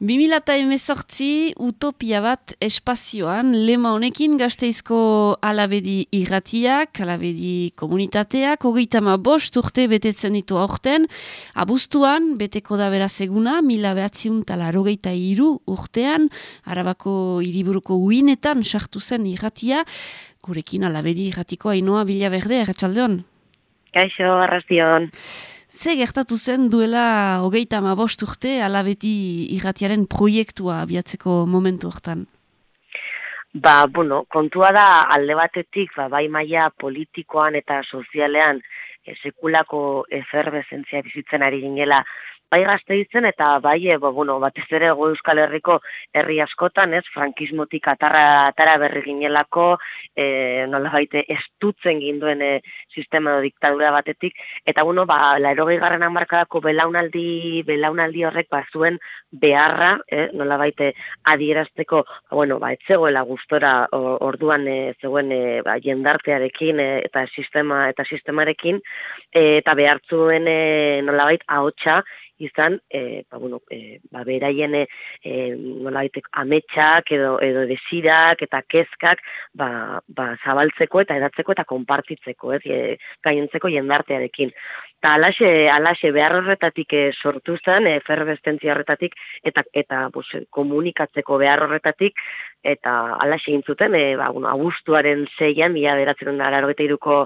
2018 utopia bat espazioan, lema honekin gazteizko alabedi irratiak, alabedi komunitateak, hogeita ma bost urte betetzen ditu aurten, abuztuan, beteko da beraz eguna, mila behatziun tala rogeita iru urtean, arabako iriburuko uinetan sartu zen irratia, gurekin alabedi irratiko hainoa bila berde, erratxaldeon? Kaixo, arrazioan. Ze gertatu zen duela hogeita ma bost urte alabeti irratiaren proiektua abiatzeko momentu hortan? Ba, bueno, kontua da alde batetik, ba, bai maia politikoan eta sozialean e, sekulako eferbezentzia bizitzen ari ginela bai gazte izen eta bai, e, bueno, batez ere go Euskal Herriko herri askotan, ez, frankismotik atarra, atara berri ginelako, e, nola baite, estutzen ginduen e, sistema diktadura batetik, eta bueno, ba, laerogei garren amarkadako belaunaldi, belaunaldi horrek bazuen beharra, e, nola baite, adierazteko, ba, bueno, ba, etzegoela gustora orduan e, zegoen e, ba, jendartearekin e, eta sistema eta sistemarekin, e, eta behartzuen e, nola baita, ahotsa, izan, e, ba, bueno, e, ba, beraien e, nolaitek ametsak edo, edo desirak eta kezkak ba, ba, zabaltzeko eta edatzeko eta konpartitzeko, ez, e, gainontzeko jendartearekin. Ta alaxe, alaxe behar horretatik e, sortu zen, e, ferbestentzia horretatik, eta, eta bus, komunikatzeko behar horretatik, eta alaxe intzuten, e, ba, bueno, agustuaren zeian, bila beratzen da, largoeta iruko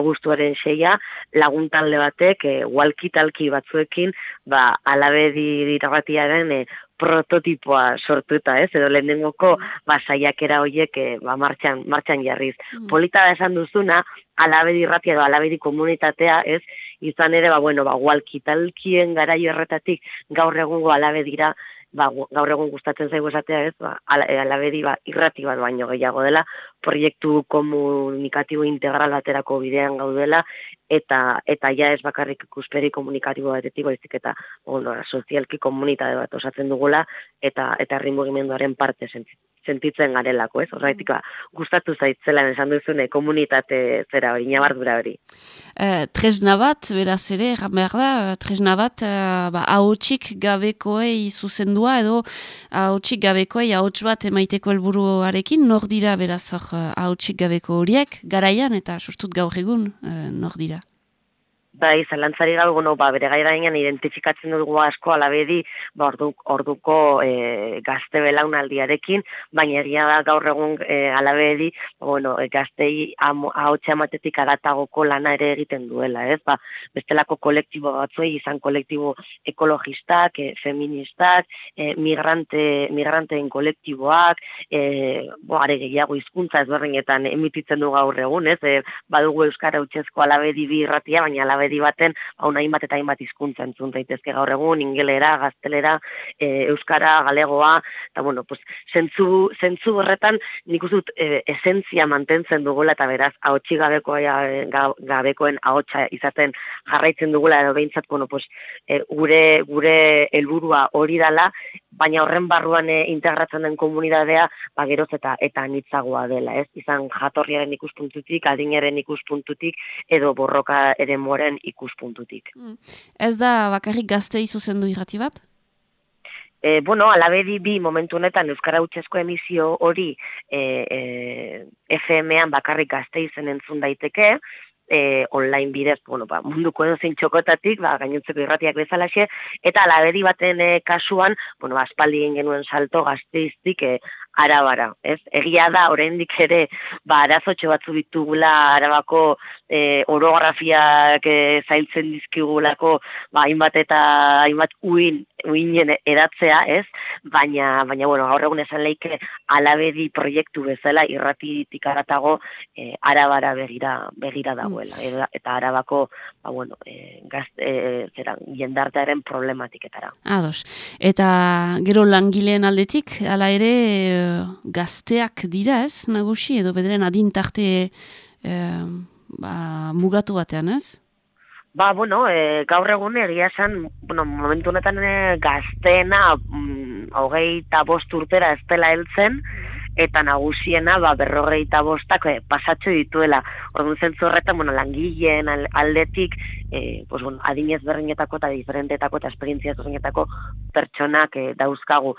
agustuaren seia, laguntalde batek, e, walkitalki batzuekin, ba, alabe dirabatiaren e, prototipoa sortuta, ez? Edo lehenengoko ba saiakera hoiek e, ba martxan martxan jarriz. Mm. Polita da esan duzuna, alabedi irratia edo alabedi komunitatea, ez? Izan ere ba bueno, ba walkitalkien garaio horretatik gaur egungo alabedira ba, gaur egun gustatzen zaigu esatea ez, ba, alabedi ba, irrati bat baino gehiago dela, proiektu komunikatibo integral baterako bidean gaudela, eta eta ja ez bakarrik ikusperi komunikatibo batetik baizik eta ono sozialki komunitate bat osatzen dugula eta eta herri mugimenduaren parte sentitzen garelako, ez? Horraitik ba, gustatu zaitzela esan duzune komunitate zera hori inabardura hori. Eh, tresna bat, beraz ere, behar da, tresna bat, eh, ba, ahotsik gabekoei zuzendua edo ahotsik gabekoei ahots bat emaiteko helburuarekin nor dira beraz hor eh, ahotsik gabeko horiek, garaian eta sustut gaur egun eh, nor dira? Bai, zalantzari gabe, bueno, ba, bere gaira identifikatzen dugu asko alabedi, ba, orduko e, gazte belaunaldiarekin, baina egia da gaur egun e, alabedi, ba, bueno, e, gaztei ahotxe amatetik adatagoko lana ere egiten duela, ez? Ba, bestelako kolektibo batzuei, izan kolektibo ekologistak, e, feministak, e, migrante, migranteen kolektiboak, e, bo, are gehiago hizkuntza ezberdinetan emititzen du gaur egun, ez? E, badugu Euskara utxezko alabedi bi irratia, baina alabedi abedi baten hau nahi bat eta hainbat hizkuntza entzun daitezke gaur egun ingelera, gaztelera, e, euskara, galegoa eta bueno, pues zentzu, zentzu horretan nik dut e, esentzia mantentzen dugula eta beraz ahotsi gabekoa gabekoen ahotsa izaten jarraitzen dugula edo beintzat bueno, pues, e, gure gure helburua hori dala baina horren barruan e, integratzen den komunitatea ba geroz eta eta anitzagoa dela, ez? Izan jatorriaren ikuspuntutik, adinaren ikuspuntutik edo borroka ere moren ikuspuntutik. Mm. Ez da bakarrik gazte zuzendu irrati bat? E, bueno, alabedi bi momentu honetan Euskara Utsesko emisio hori e, e, FM-an bakarrik gazte izen entzun daiteke, e, online bidez, bueno, ba, munduko edo zein txokotatik, ba, gainontzeko irratiak bezalaxe, eta alabedi baten e, kasuan, bueno, ba, aspaldi genuen salto gazteiztik e, arabara, ez? Egia da, oraindik ere, ba, arazotxo batzu ditugula arabako e, orografiak e, zailtzen dizkigulako, ba, hainbat eta hainbat uin, uinen edatzea, ez? Baina, baina, bueno, gaur egun esan leike alabedi proiektu bezala irratitik aratago e, arabara begira, begira dagoela. Mm. Eta arabako, ba, bueno, e, gaz, e, zera, jendartearen problematiketara. Ados. Eta gero langileen aldetik, ala ere, gazteak dira ez, nagusi, edo bederen adintarte e, ba, mugatu batean ez? Ba, bueno, e, gaur egun egia esan, bueno, momentu honetan e, gazteena mm, hogei eta bost urtera ez dela heltzen, eta nagusiena ba, berrogeita bostak e, pasatxo dituela. Orduan zentzu horretan, bueno, langileen aldetik, e, pues, bueno, adinez berrinetako eta diferentetako eta esperientzia zuzenetako pertsonak e, dauzkagu.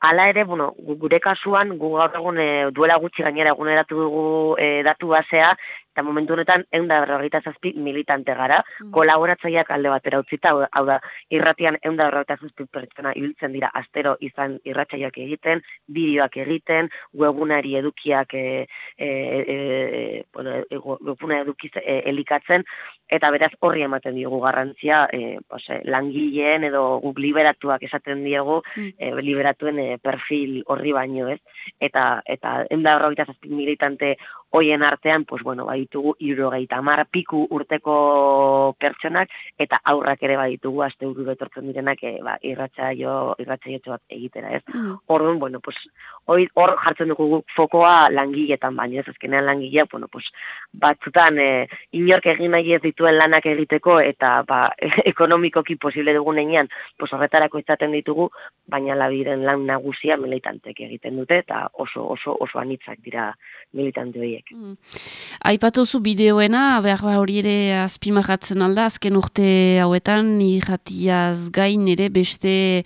Hala ere, bueno, gure kasuan, gu gaur egun e, duela gutxi gainera eguneratu dugu e, datu basea, eta momentu honetan egun da berrogeita zazpi militante gara, mm. kolaboratzaileak alde batera utzita, hau da, irratian egun da berrogeita zazpi pertsona ibiltzen dira astero izan irratxaiak egiten, bideoak egiten, webunari edukiak e, e, e, bueno, e, webuna edukiz e, elikatzen, eta beraz horri ematen diogu garrantzia e, pose, langileen edo guk liberatuak esaten diegu mm. e, liberatuen e, perfil horri baino ez, eta, eta egun da berrogeita zazpi militante hoien artean, pues bueno, baditugu irurogeita mar piku urteko pertsonak, eta aurrak ere baditugu aste uru betortzen direnak e, ba, irratxa jo, bat egitera, ez? Mm. Orduan, bueno, pues, hor jartzen dugu fokoa langiletan baina, ez azkenean langilea, bueno, pues, batzutan e, inork egin nahi ez dituen lanak egiteko, eta ba, ekonomikoki posible dugun enean, pues, horretarako izaten ditugu, baina labiren lan nagusia militantek egiten dute, eta oso, oso, oso anitzak dira militante horiek. Mm. Aipatu zu bideoena, behar ba hori ere azpimarratzen alda, azken urte hauetan, irratiaz gain ere beste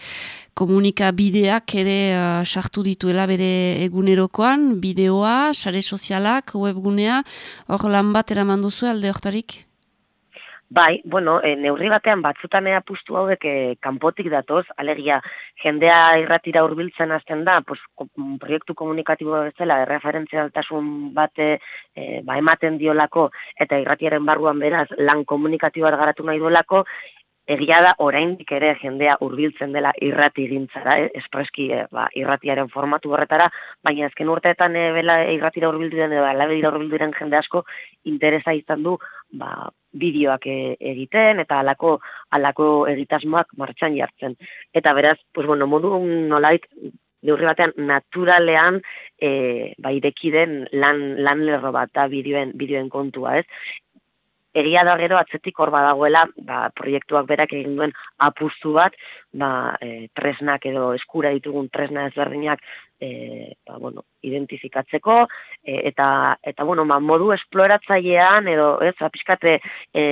komunikabideak ere uh, sartu dituela bere egunerokoan, bideoa, sare sozialak, webgunea, hor lan bat eraman duzu alde hortarik? Bai, bueno, e, neurri batean batzutan ea pustu hauek e, kanpotik datoz, alegia jendea irratira hurbiltzen hasten da, pues, proiektu komunikatibo bezala, erreferentzialtasun bate e, ba, ematen diolako, eta irratiaren barruan beraz, lan komunikatiboa garatu nahi duelako, egia da oraindik ere jendea hurbiltzen dela irrati gintzara, eh? espreski eh, ba, irratiaren formatu horretara, baina azken urteetan eh, bela irratira hurbildu den edo alabedira hurbildu den jende asko interesa izan du ba, bideoak e, egiten eta alako alako egitasmoak martxan jartzen. Eta beraz, pues bueno, modu nolait neurri batean naturalean e, ba, den lan, lan lerro bat da bideoen, bideoen kontua, ez? Egia da gero atzetik hor badagoela ba, proiektuak berak egin duen apustu bat ba, e, tresnak edo eskura ditugun tresna ezberdinak e, ba, bueno, identifikatzeko e, eta, eta bueno, ba, modu esploratzailean edo ez, apiskate ba, e,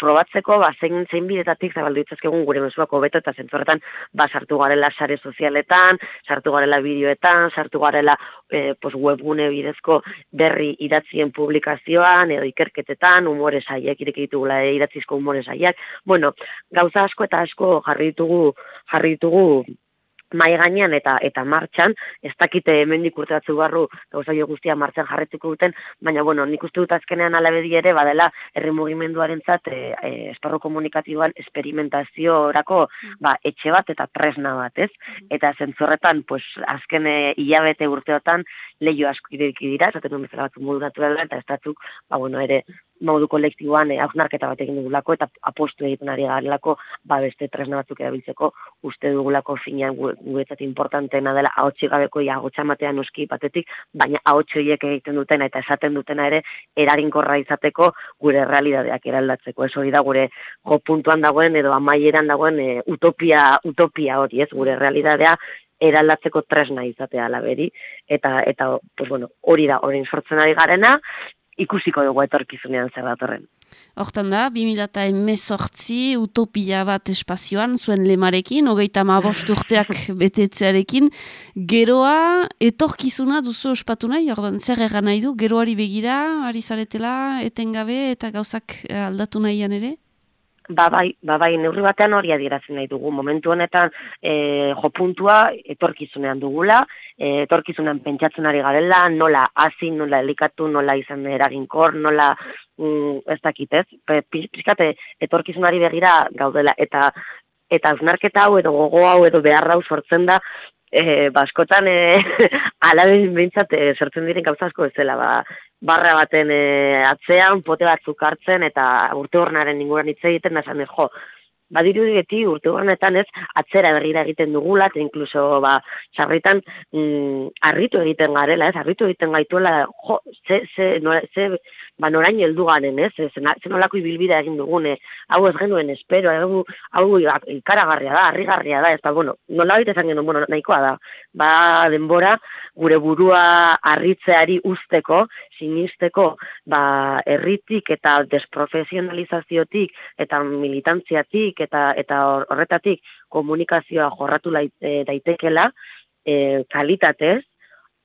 probatzeko ba zein zein bidetatik zabaldu ditzazkegun gure mezuak hobeto eta zentzorretan ba sartu garela sare sozialetan, sartu garela bideoetan, sartu garela e, pos webgune bidezko berri idatzien publikazioan edo ikerketetan, umore saiek ireki ditugula e, idatzizko umore saiak. Bueno, gauza asko eta asko jarri ditugu jarri ditugu mai gainean eta eta martxan, ez dakite hemendik urteatzu barru gauza jo guztia martxan jarretuko duten, baina bueno, nik uste dut azkenean alabedi ere badela herri mugimenduarentzat e, e, esparro komunikatiboan esperimentazio orako mm. ba, etxe bat eta tresna bat, ez? Mm. Eta zentzorretan, pues, azken e, hilabete urteotan lehio asko ireki dira, esaten duen bezala batzu modu naturala, eta ez ba, bueno, ere, modu kolektiboan eh, hausnarketa bat egin dugulako eta apostu egiten ari garelako ba beste tresna batzuk erabiltzeko uste dugulako finean guretzat importanteena dela ahotsi gabeko ja gotxamatea noski batetik baina ahotsi horiek egiten dutena eta esaten dutena ere erarinkorra izateko gure realitateak eraldatzeko. Ez hori da gure jo puntuan dagoen edo amaieran dagoen eh, utopia utopia hori ez? Gure realitatea eraldatzeko tresna izatea alaberi, eta, eta pues bueno, hori da, hori sortzen ari garena, ikusiko dugu etorkizunean zer datorren. Hortan da, 2018 utopia bat espazioan, zuen lemarekin, hogeita ma urteak betetzearekin, geroa etorkizuna duzu ospatu nahi, ordan, zer egan nahi du, geroari begira, ari zaretela, etengabe eta gauzak aldatu nahian ere? Ba bai, ba bai, neurri batean hori adierazen nahi dugu. Momentu honetan e, jo puntua etorkizunean dugula, e, etorkizunean pentsatzen ari garela, nola hasi, nola elikatu, nola izan eraginkor, nola mm, ez dakit ez. Piskate etorkizunari begira gaudela eta eta ausnarketa hau edo gogo hau edo beharra hau sortzen da e, baskotan ba, e, alabin bintzat e, sortzen diren gauzazko ez zela, ba, barra baten e, atzean, pote batzuk hartzen, eta urte horrenaren inguran hitz egiten, da zan, jo, badiru digeti urte horrenetan ez, atzera berrira egiten dugula, eta inkluso, ba, sarritan, mm, arritu egiten garela, ez, arritu egiten gaituela, jo, ze, ze, no, ze, ba norain heldu garen, ez? Zen olako ibilbidea egin dugune, hau ez genuen espero, hau, hau ikaragarria da, harrigarria da, ez da, bueno, nola baita esan genuen, bueno, nahikoa da, ba denbora, gure burua harritzeari usteko, sinisteko, ba, erritik eta desprofesionalizaziotik, eta militantziatik, eta eta horretatik komunikazioa jorratu eh, daitekela, e, kalitatez,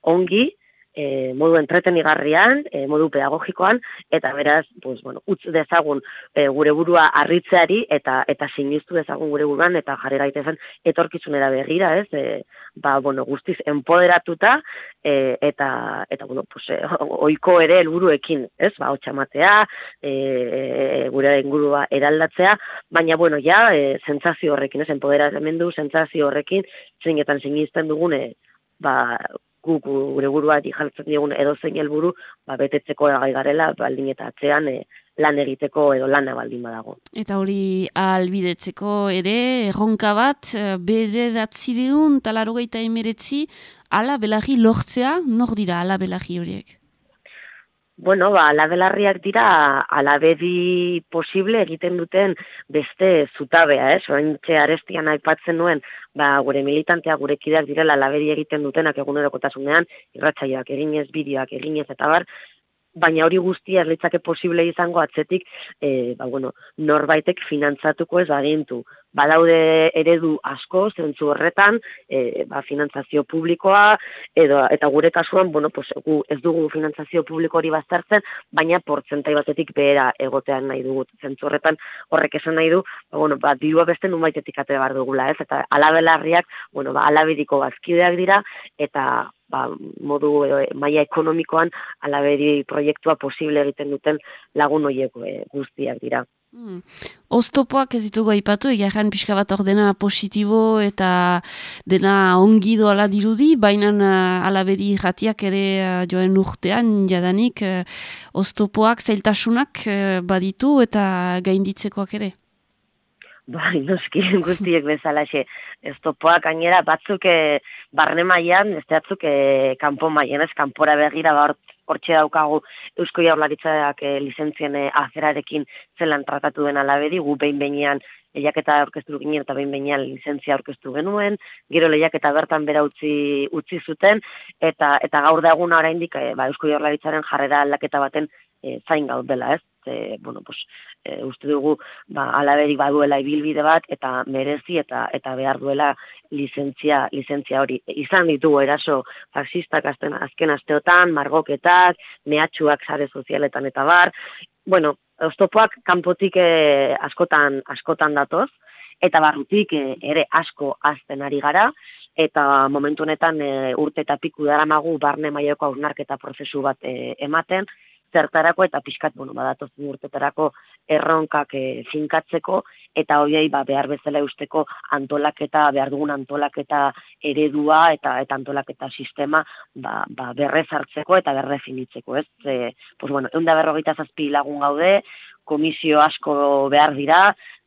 ongi, e, modu entretenigarrian, e, modu pedagogikoan, eta beraz, pues, bueno, utz dezagun e, gure burua arritzeari, eta eta sinistu dezagun gure buruan, eta jarri gaitezen etorkizunera begira, ez? E, ba, bueno, guztiz empoderatuta, e, eta, eta bueno, pues, e, oiko ere helburuekin, ez? Ba, hotxamatea, e, gure ingurua eraldatzea, baina, bueno, ja, e, zentzazio horrekin, ez? Empoderamendu, zentzazio horrekin, zeinetan sinisten dugune, ba, gu gure buruari jartzen diegun edo zein helburu ba betetzeko gai garela baldin eta atzean e, lan egiteko edo lana baldin badago. Eta hori albidetzeko ere erronka bat e, bederatzireun talarogeita emeretzi ala belagi lortzea nor dira ala belagi horiek? Bueno, ba, alabelarriak dira alabedi posible egiten duten beste zutabea, eh? Soentxe arestian aipatzen nuen, ba, gure militanteak, gure kideak direla alabedi egiten dutenak egunerokotasunean, irratxaiak eginez, bideoak eginez, eta bar, baina hori guztia litzake posible izango atzetik, e, ba, bueno, norbaitek finantzatuko ez agintu. Badaude eredu asko, zentzu horretan, e, ba, finantzazio publikoa, edo, eta gure kasuan, bueno, pues, gu ez dugu finantzazio publiko hori baztertzen, baina portzentai batetik behera egotean nahi dugu zentzu horretan, horrek esan nahi du, ba, bueno, ba, dirua beste numaitetik ate bar dugula, ez? Eta alabelarriak, bueno, ba, alabediko bazkideak dira, eta ba, modu edo maila ekonomikoan alaberi proiektua posible egiten duten lagun hoiek e, guztiak dira. Hmm. Oztopoak ez ditugu aipatu, egarran pixka bat ordena positibo eta dena ongido ala dirudi, baina uh, alabedi jatiak ere joen urtean jadanik oztopoak zailtasunak baditu eta gainditzekoak ere. Bai, noski guztiek bezalaxe. Ez topoak gainera batzuk e, barne maian, ez batzuk e, kanpo maian, ez kanpora begira ba, hortxe daukagu Eusko Jaurlaritzak e, lizentzien e, aferarekin zelan tratatu den alabedi, gu behin behinean lehiaketa orkestu ginen eta behin behinean lizentzia orkestu genuen, gero lehiaketa bertan bera utzi, utzi zuten, eta eta gaur da eguna oraindik e, ba, Eusko Jaurlaritzaren jarrera aldaketa baten e, zain gaudela, ez? e, bueno, pues, e, uste dugu ba, alaberik baduela ibilbide bat eta merezi eta eta behar duela lizentzia, lizentzia hori. Izan ditugu eraso faxistak azken asteotan, margoketak, mehatxuak sare sozialetan eta bar. Bueno, oztopoak kanpotik e, askotan, askotan datoz, eta barrutik e, ere asko azten ari gara, eta momentu honetan e, urte eta piku daramagu barne maioko aurnarketa prozesu bat e, ematen, zertarako eta pixkat, bueno, badatozen urtetarako erronkak e, finkatzeko, eta hoiei ba, behar bezala usteko antolaketa, behar dugun antolaketa eredua eta eta antolaketa sistema ba, ba berrez hartzeko eta berrefinitzeko, ez? E, pues, bueno, eunda berrogeita zazpi lagun gaude, komisio asko behar dira,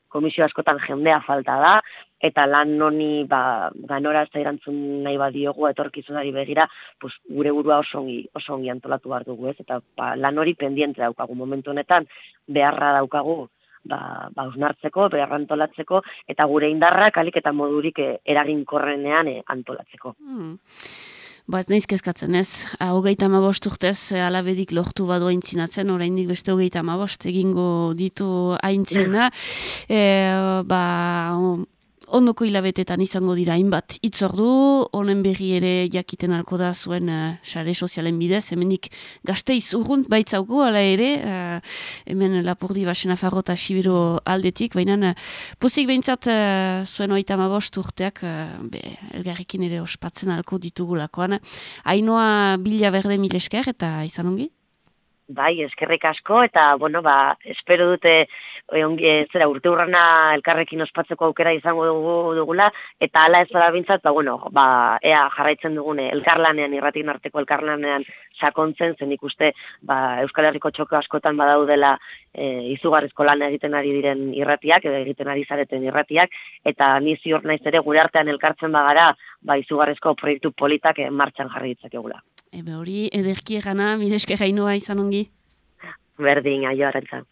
komisio askotan jendea falta da, eta lan noni ba, ganora ez erantzun nahi badiogu etorkizunari begira, pues, gure burua oso ongi, oso ongi antolatu behar dugu ez, eta ba, lan hori pendiente daukagu momentu honetan, beharra daukagu ba, ba usnartzeko, beharra antolatzeko, eta gure indarrak alik eta modurik eh, eraginkorrenean eh, antolatzeko. Hmm. Ba ez nahiz kezkatzen ez, hogeita amabost urtez eh, alabedik lortu badu aintzinatzen, oraindik beste hogeita amabost egingo ditu aintzina. e, ba, ondoko hilabetetan izango dira hainbat itzordu, honen berri ere jakiten alko da zuen uh, sare sozialen bidez, hemenik gazteiz urrunt baitzauko, ala ere, uh, hemen lapurdi basena farrota sibiro aldetik, baina uh, pozik behintzat uh, zuen oita mabost urteak, uh, be, elgarrikin ere ospatzen alko ditugulakoan. Hainoa bila berde mil esker eta izan ongi? Bai, eskerrik asko, eta, bueno, ba, espero dute ongi, zera, urte urrana elkarrekin ospatzeko aukera izango dugu, dugula, eta ala ez da bintzat, ba, bueno, ba, ea jarraitzen dugune elkarlanean, irratik arteko elkarlanean sakontzen, zen ikuste, ba, Euskal Herriko txoko askotan badaudela e, izugarrizko lan egiten ari diren irratiak, edo egiten ari zareten irratiak, eta ni ziur naiz ere gure artean elkartzen bagara, ba, izugarrizko proiektu politak martxan jarri ditzak egula. Ebe hori, ederki egana, mileske gainoa izan ongi? Berdin, aio, arantza.